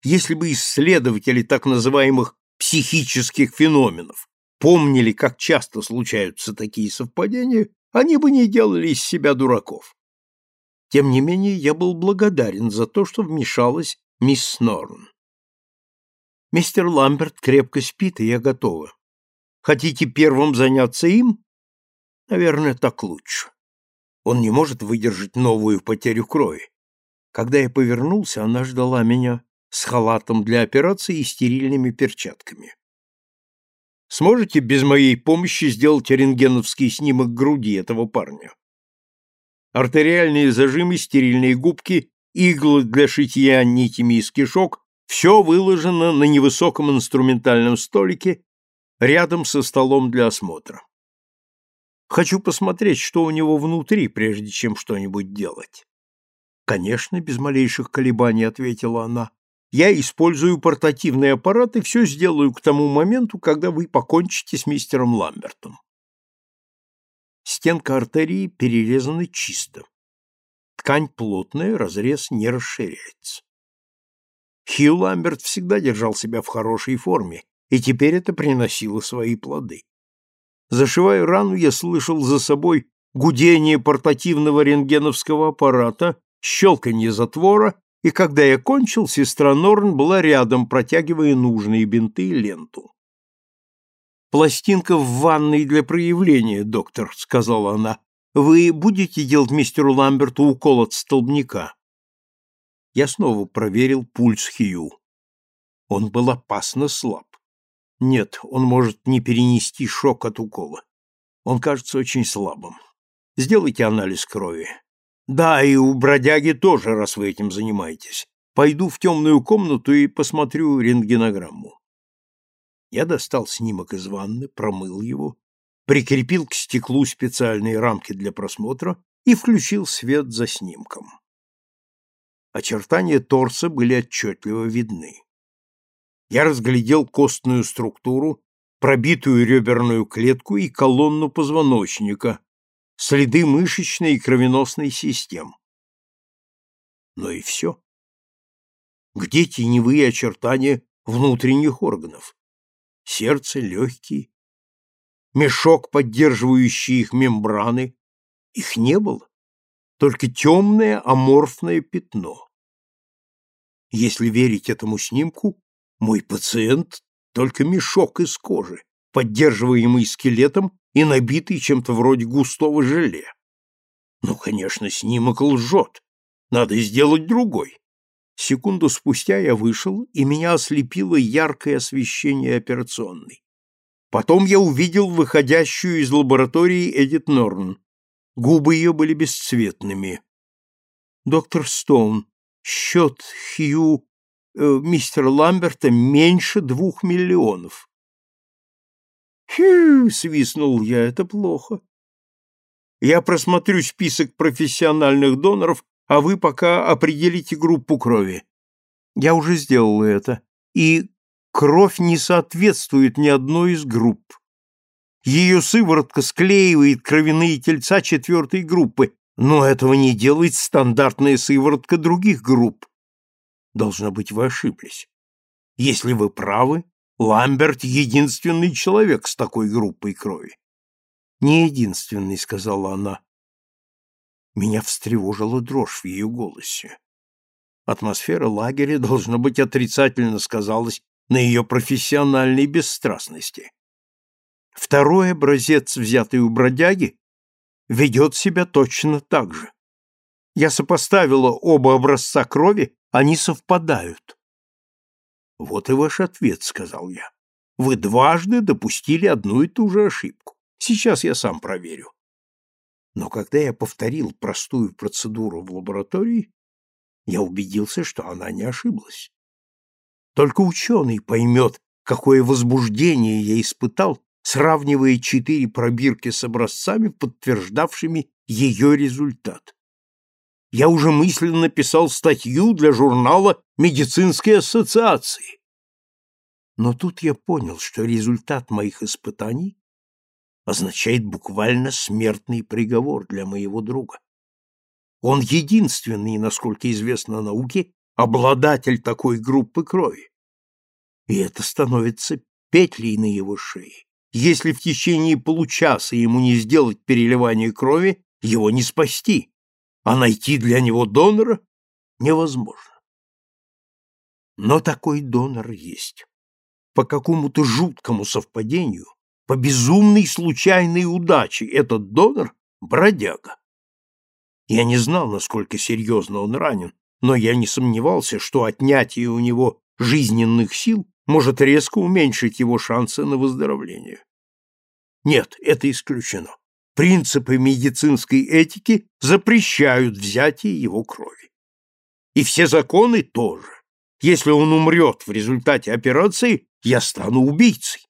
Если бы исследователи так называемых психических феноменов помнили, как часто случаются такие совпадения, они бы не делали из себя дураков. Тем не менее, я был благодарен за то, что вмешалась мисс Норн. Мистер Ламберт крепко спит, и я готова. Хотите первым заняться им? Наверное, так лучше. Он не может выдержать новую потерю крови. Когда я повернулся, она ждала меня с халатом для операции и стерильными перчатками. Сможете без моей помощи сделать рентгеновский снимок груди этого парня? Артериальные зажимы, стерильные губки, иглы для шитья нитями из кишок – все выложено на невысоком инструментальном столике рядом со столом для осмотра. Хочу посмотреть, что у него внутри, прежде чем что-нибудь делать. Конечно, без малейших колебаний, ответила она. Я использую портативный аппарат и все сделаю к тому моменту, когда вы покончите с мистером Ламбертом. Стенка артерии перерезана чисто. Ткань плотная, разрез не расширяется. Хью Ламберт всегда держал себя в хорошей форме и теперь это приносило свои плоды. Зашивая рану, я слышал за собой гудение портативного рентгеновского аппарата, щелканье затвора, и когда я кончил, сестра Норн была рядом, протягивая нужные бинты и ленту. «Пластинка в ванной для проявления, доктор», — сказала она. «Вы будете делать мистеру Ламберту укол от столбняка?» Я снова проверил пульс Хью. Он был опасно слаб. Нет, он может не перенести шок от укола. Он кажется очень слабым. Сделайте анализ крови. Да, и у бродяги тоже, раз вы этим занимаетесь. Пойду в темную комнату и посмотрю рентгенограмму. Я достал снимок из ванны, промыл его, прикрепил к стеклу специальные рамки для просмотра и включил свет за снимком. Очертания торса были отчетливо видны я разглядел костную структуру, пробитую реберную клетку и колонну позвоночника, следы мышечной и кровеносной систем. Но и все. Где теневые очертания внутренних органов? Сердце, легкие, мешок, поддерживающий их мембраны. Их не было, только темное аморфное пятно. Если верить этому снимку, мой пациент — только мешок из кожи, поддерживаемый скелетом и набитый чем-то вроде густого желе. Ну, конечно, снимок лжет. Надо сделать другой. Секунду спустя я вышел, и меня ослепило яркое освещение операционной. Потом я увидел выходящую из лаборатории Эдит Норн. Губы ее были бесцветными. «Доктор Стоун, счет Хью Э, мистера Ламберта меньше двух миллионов. «Хью!» — свистнул я, — это плохо. Я просмотрю список профессиональных доноров, а вы пока определите группу крови. Я уже сделал это, и кровь не соответствует ни одной из групп. Ее сыворотка склеивает кровяные тельца четвертой группы, но этого не делает стандартная сыворотка других групп. Должно быть, вы ошиблись. Если вы правы, Ламберт — единственный человек с такой группой крови. Не единственный, — сказала она. Меня встревожила дрожь в ее голосе. Атмосфера лагеря, должно быть, отрицательно сказалась на ее профессиональной бесстрастности. Второй образец, взятый у бродяги, ведет себя точно так же. Я сопоставила оба образца крови, они совпадают. Вот и ваш ответ, сказал я. Вы дважды допустили одну и ту же ошибку. Сейчас я сам проверю. Но когда я повторил простую процедуру в лаборатории, я убедился, что она не ошиблась. Только ученый поймет, какое возбуждение я испытал, сравнивая четыре пробирки с образцами, подтверждавшими ее результат. Я уже мысленно писал статью для журнала «Медицинской ассоциации». Но тут я понял, что результат моих испытаний означает буквально смертный приговор для моего друга. Он единственный, насколько известно науке, обладатель такой группы крови. И это становится петлей на его шее. Если в течение получаса ему не сделать переливание крови, его не спасти, а найти для него донора невозможно. Но такой донор есть. По какому-то жуткому совпадению, по безумной случайной удаче этот донор — бродяга. Я не знал, насколько серьезно он ранен, но я не сомневался, что отнятие у него жизненных сил может резко уменьшить его шансы на выздоровление. Нет, это исключено. Принципы медицинской этики запрещают взятие его крови. И все законы тоже. Если он умрет в результате операции, я стану убийцей.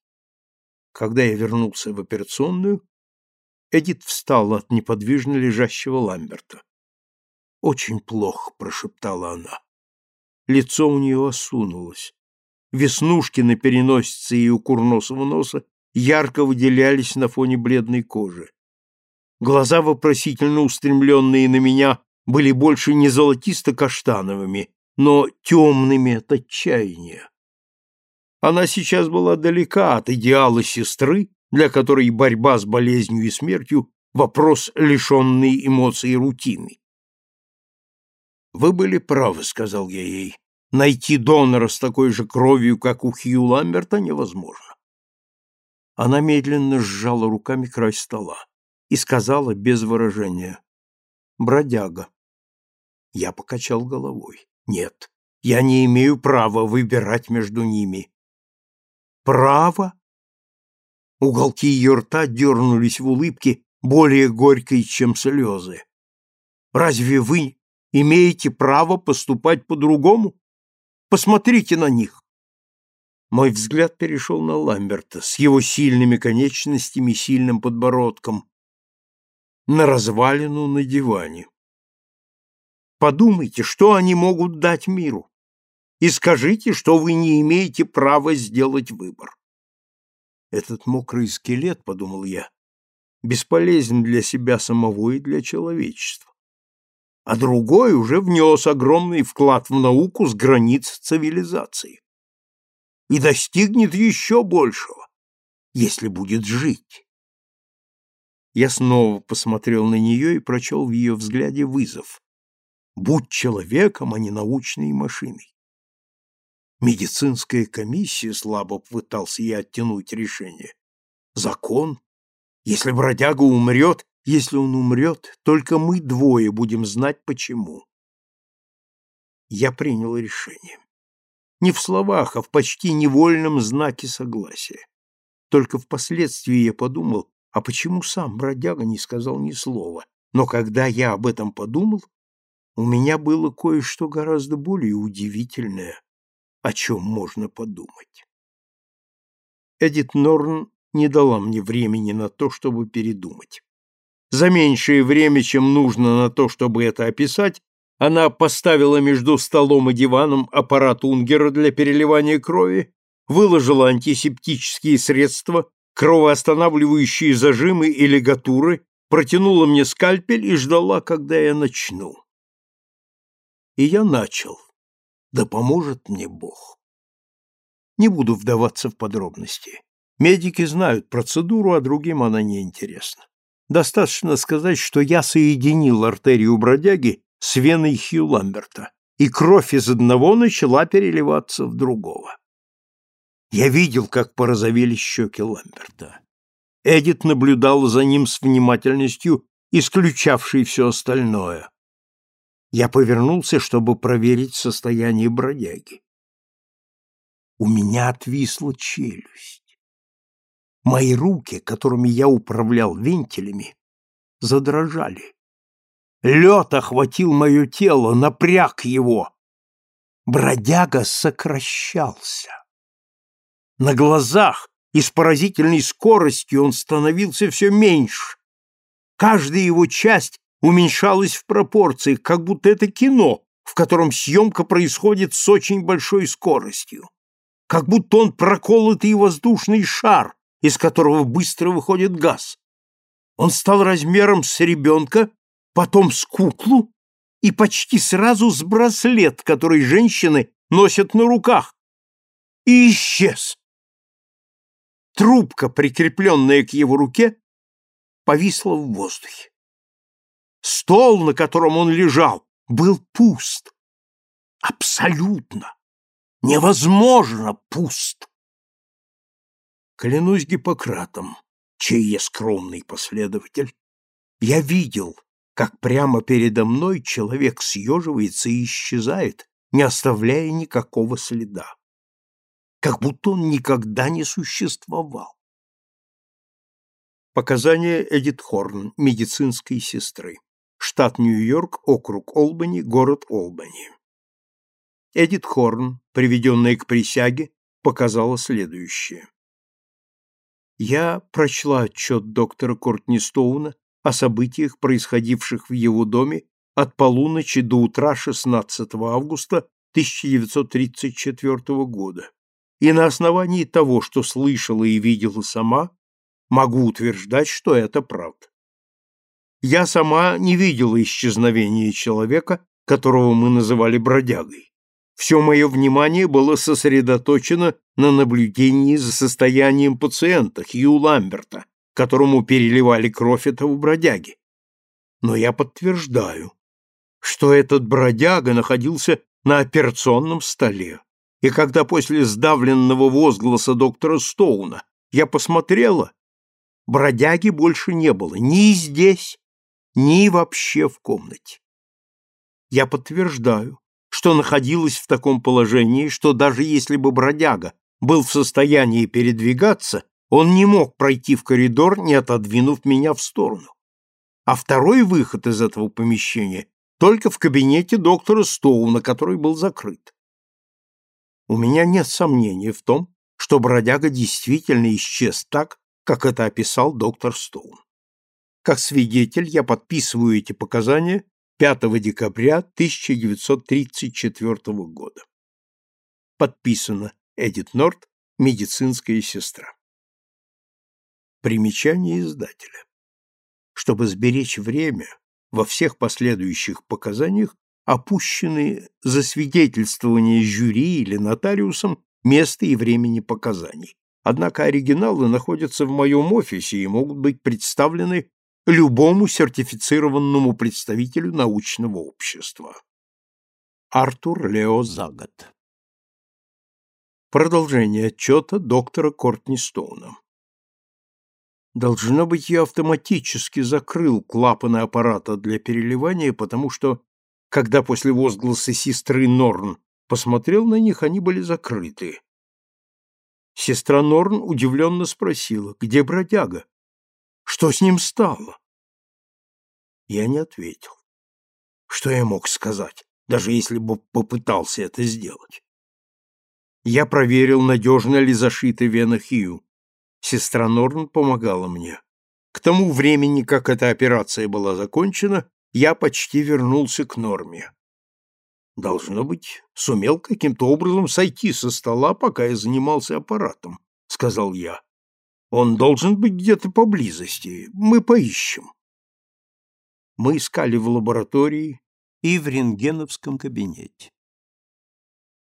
Когда я вернулся в операционную, Эдит встала от неподвижно лежащего Ламберта. «Очень плохо», — прошептала она. Лицо у нее осунулось. Веснушки на переносице и у курносого носа ярко выделялись на фоне бледной кожи. Глаза, вопросительно устремленные на меня, были больше не золотисто-каштановыми, но темными от отчаяния. Она сейчас была далека от идеала сестры, для которой борьба с болезнью и смертью – вопрос, лишенный эмоций и рутины. «Вы были правы», — сказал я ей. «Найти донора с такой же кровью, как у Хью Ламберта, невозможно». Она медленно сжала руками край стола и сказала без выражения «Бродяга». Я покачал головой. «Нет, я не имею права выбирать между ними». «Право?» Уголки ее рта дернулись в улыбке, более горькой, чем слезы. «Разве вы имеете право поступать по-другому? Посмотрите на них!» Мой взгляд перешел на Ламберта с его сильными конечностями и сильным подбородком, на развалину на диване. Подумайте, что они могут дать миру, и скажите, что вы не имеете права сделать выбор. Этот мокрый скелет, подумал я, бесполезен для себя самого и для человечества. А другой уже внес огромный вклад в науку с границ цивилизации. И достигнет еще большего, если будет жить. Я снова посмотрел на нее и прочел в ее взгляде вызов. Будь человеком, а не научной машиной. Медицинская комиссия слабо пытался я оттянуть решение. Закон? Если бродяга умрет, если он умрет, только мы двое будем знать, почему. Я принял решение. Не в словах, а в почти невольном знаке согласия. Только впоследствии я подумал, а почему сам бродяга не сказал ни слова? Но когда я об этом подумал, у меня было кое-что гораздо более удивительное о чем можно подумать. Эдит Норн не дала мне времени на то, чтобы передумать. За меньшее время, чем нужно на то, чтобы это описать, она поставила между столом и диваном аппарат Унгера для переливания крови, выложила антисептические средства, кровоостанавливающие зажимы и лигатуры, протянула мне скальпель и ждала, когда я начну. И я начал. Да поможет мне Бог. Не буду вдаваться в подробности. Медики знают процедуру, а другим она не интересна. Достаточно сказать, что я соединил артерию бродяги с веной Хью Ламберта, и кровь из одного начала переливаться в другого. Я видел, как порозовели щеки Ламберта. Эдит наблюдала за ним с внимательностью, исключавшей все остальное. Я повернулся, чтобы проверить состояние бродяги. У меня отвисла челюсть. Мои руки, которыми я управлял вентилями, задрожали. Лед охватил мое тело, напряг его. Бродяга сокращался. На глазах и с поразительной скоростью он становился все меньше. Каждая его часть уменьшалась в пропорциях, как будто это кино, в котором съемка происходит с очень большой скоростью. Как будто он проколотый воздушный шар, из которого быстро выходит газ. Он стал размером с ребенка, потом с куклу и почти сразу с браслет, который женщины носят на руках, и исчез. Трубка, прикрепленная к его руке, повисла в воздухе. Стол, на котором он лежал, был пуст. Абсолютно, невозможно пуст. Клянусь Гиппократом, чей я скромный последователь, я видел, как прямо передо мной человек съеживается и исчезает, не оставляя никакого следа. Как будто он никогда не существовал. Показания Эдит Хорн, медицинской сестры. Штат Нью-Йорк, округ Олбани, город Олбани. Эдит Хорн, приведенная к присяге, показала следующее. Я прочла отчет доктора Кортни Стоуна о событиях, происходивших в его доме от полуночи до утра 16 августа 1934 года, и на основании того, что слышала и видела сама, могу утверждать, что это правда. Я сама не видела исчезновения человека, которого мы называли бродягой. Все мое внимание было сосредоточено на наблюдении за состоянием пациента Хью Ламберта, которому переливали кровь этого бродяги. Но я подтверждаю, что этот бродяга находился на операционном столе. И когда после сдавленного возгласа доктора Стоуна я посмотрела, бродяги больше не было ни здесь, ни вообще в комнате. Я подтверждаю, что находилась в таком положении, что даже если бы бродяга был в состоянии передвигаться, он не мог пройти в коридор, не отодвинув меня в сторону. А второй выход из этого помещения только в кабинете доктора Стоуна, который был закрыт. У меня нет сомнений в том, что бродяга действительно исчез так, как это описал доктор Стоун. Как свидетель я подписываю эти показания 5 декабря 1934 года. Подписано Эдит Норт, медицинская сестра. Примечание издателя. Чтобы сберечь время, во всех последующих показаниях опущены засвидетельствование жюри или нотариусом места и времени показаний. Однако оригиналы находятся в моем офисе и могут быть представлены любому сертифицированному представителю научного общества. Артур Лео Загат Продолжение отчета доктора Кортни Стоуна. Должно быть, я автоматически закрыл клапаны аппарата для переливания, потому что, когда после возгласа сестры Норн посмотрел на них, они были закрыты. Сестра Норн удивленно спросила, где бродяга? Что с ним стало? Я не ответил. Что я мог сказать, даже если бы попытался это сделать? Я проверил, надежно ли зашита вена Хью. Сестра Норн помогала мне. К тому времени, как эта операция была закончена, я почти вернулся к норме. Должно быть, сумел каким-то образом сойти со стола, пока я занимался аппаратом, сказал я. Он должен быть где-то поблизости. Мы поищем. Мы искали в лаборатории и в рентгеновском кабинете.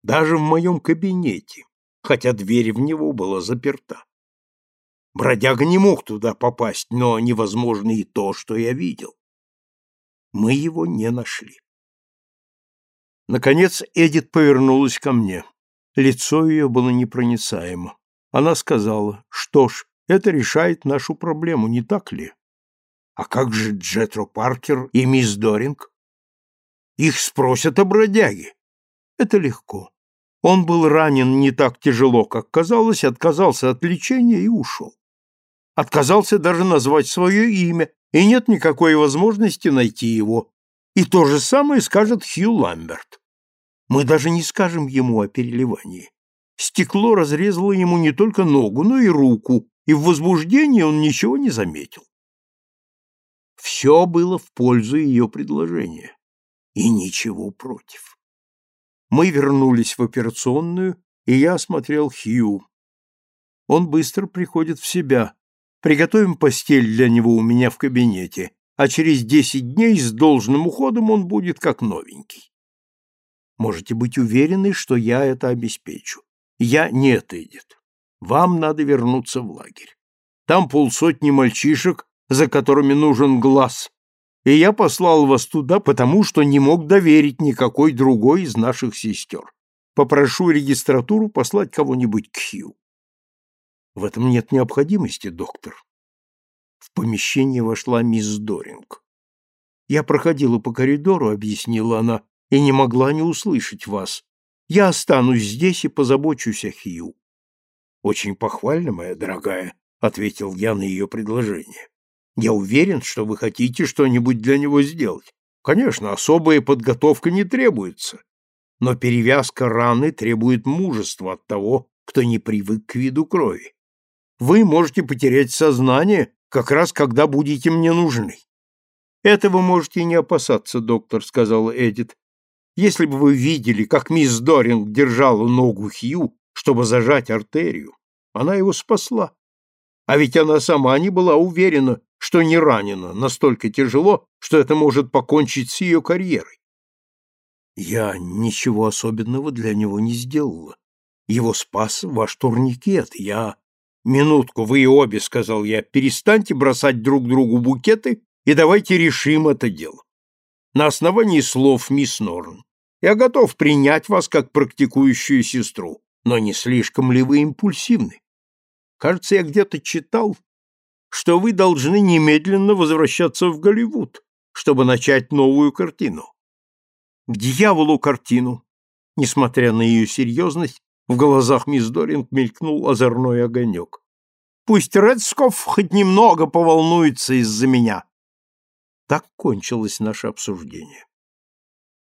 Даже в моем кабинете, хотя дверь в него была заперта. Бродяга не мог туда попасть, но невозможно и то, что я видел. Мы его не нашли. Наконец Эдит повернулась ко мне. Лицо ее было непроницаемо. Она сказала, что ж, Это решает нашу проблему, не так ли? А как же Джетро Паркер и мисс Доринг? Их спросят о бродяге. Это легко. Он был ранен не так тяжело, как казалось, отказался от лечения и ушел. Отказался даже назвать свое имя, и нет никакой возможности найти его. И то же самое скажет Хью Ламберт. Мы даже не скажем ему о переливании. Стекло разрезало ему не только ногу, но и руку, и в возбуждении он ничего не заметил. Все было в пользу ее предложения, и ничего против. Мы вернулись в операционную, и я осмотрел Хью. Он быстро приходит в себя. Приготовим постель для него у меня в кабинете, а через десять дней с должным уходом он будет как новенький. Можете быть уверены, что я это обеспечу. Я нет, Эдит. Вам надо вернуться в лагерь. Там полсотни мальчишек, за которыми нужен глаз. И я послал вас туда, потому что не мог доверить никакой другой из наших сестер. Попрошу регистратуру послать кого-нибудь к Хью. В этом нет необходимости, доктор. В помещение вошла мисс Доринг. Я проходила по коридору, объяснила она, и не могла не услышать вас. Я останусь здесь и позабочусь о Хью. Очень похвально, моя дорогая, ответил я на ее предложение. Я уверен, что вы хотите что-нибудь для него сделать. Конечно, особая подготовка не требуется, но перевязка раны требует мужества от того, кто не привык к виду крови. Вы можете потерять сознание, как раз когда будете мне нужны. Этого можете не опасаться, доктор, сказала Эдит. Если бы вы видели, как мисс Доринг держала ногу Хью, чтобы зажать артерию, она его спасла. А ведь она сама не была уверена, что не ранена настолько тяжело, что это может покончить с ее карьерой. Я ничего особенного для него не сделала. Его спас ваш турникет. Я... Минутку, вы и обе, сказал я, перестаньте бросать друг другу букеты и давайте решим это дело. На основании слов мисс Норн. Я готов принять вас как практикующую сестру, но не слишком ли вы импульсивны? Кажется, я где-то читал, что вы должны немедленно возвращаться в Голливуд, чтобы начать новую картину. К дьяволу картину! Несмотря на ее серьезность, в глазах мисс Доринг мелькнул озорной огонек. Пусть Редсков хоть немного поволнуется из-за меня. Так кончилось наше обсуждение.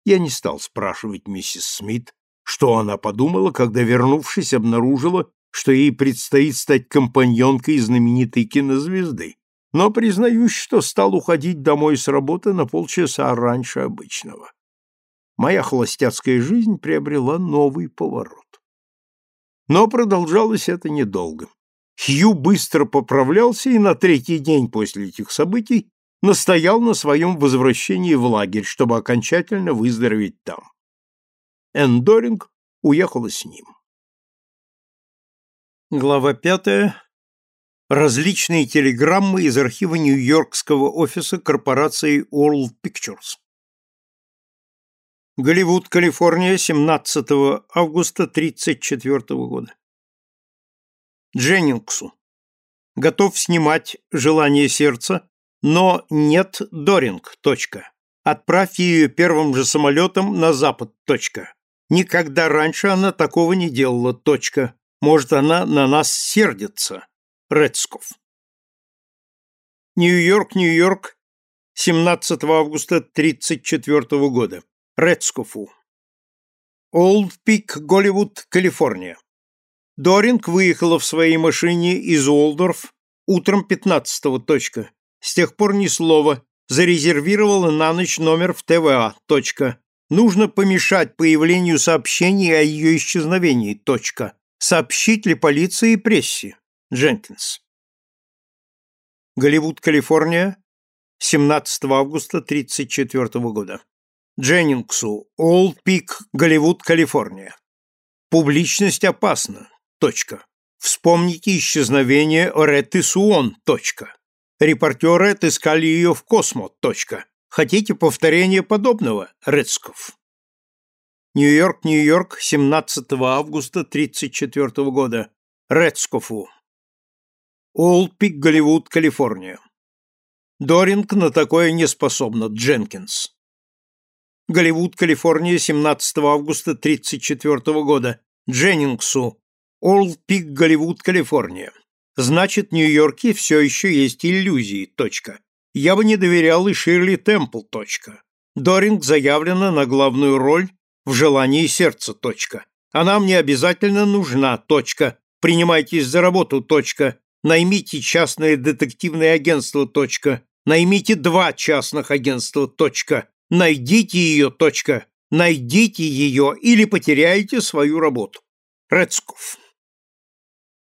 Я не стал спрашивать миссис Смит, что она подумала, когда, вернувшись, обнаружила, что ей предстоит стать компаньонкой знаменитой кинозвезды, но признаюсь, что стал уходить домой с работы на полчаса раньше обычного. Моя холостяцкая жизнь приобрела новый поворот. Но продолжалось это недолго. Хью быстро поправлялся и на третий день после этих событий настоял на своем возвращении в лагерь, чтобы окончательно выздороветь там. Эндоринг уехала с ним. Глава пятая. Различные телеграммы из архива Нью-Йоркского офиса корпорации World Pictures. Голливуд, Калифорния, 17 августа 1934 года. Дженнингсу. Готов снимать «Желание сердца», но нет Доринг. Точка. Отправь ее первым же самолетом на запад. Точка. Никогда раньше она такого не делала. Точка. Может, она на нас сердится. Редсков. Нью-Йорк, Нью-Йорк, 17 августа 1934 года. Редскофу. Олд Пик, Голливуд, Калифорния. Доринг выехала в своей машине из Уолдорф утром 15-го. Точка. С тех пор ни слова. Зарезервировала на ночь номер в ТВА. Точка. Нужно помешать появлению сообщений о ее исчезновении. Точка. Сообщить ли полиции и прессе? Дженкинс. Голливуд, Калифорния, 17 августа 1934 года. Дженнингсу, Олд Пик, Голливуд, Калифорния. Публичность опасна. Точка. Вспомните исчезновение Оретты Суон. Точка. Репортеры отыскали ее в Космо. Точка. Хотите повторение подобного, Редсков? Нью-Йорк, Нью-Йорк, 17 августа 1934 года. Редскофу. Олпик, Голливуд, Калифорния. Доринг на такое не способна, Дженкинс. Голливуд, Калифорния, 17 августа 1934 года. Дженнингсу. Олпик, Голливуд, Калифорния. Значит, Нью-Йорке все еще есть иллюзии. Точка. Я бы не доверял и Ширли Темпл. Точка. Доринг заявлена на главную роль в желании сердца. Точка. Она мне обязательно нужна. Точка. Принимайтесь за работу. Точка. Наймите частное детективное агентство. Точка. Наймите два частных агентства. Точка. Найдите ее. Точка. Найдите ее или потеряете свою работу. Рецков.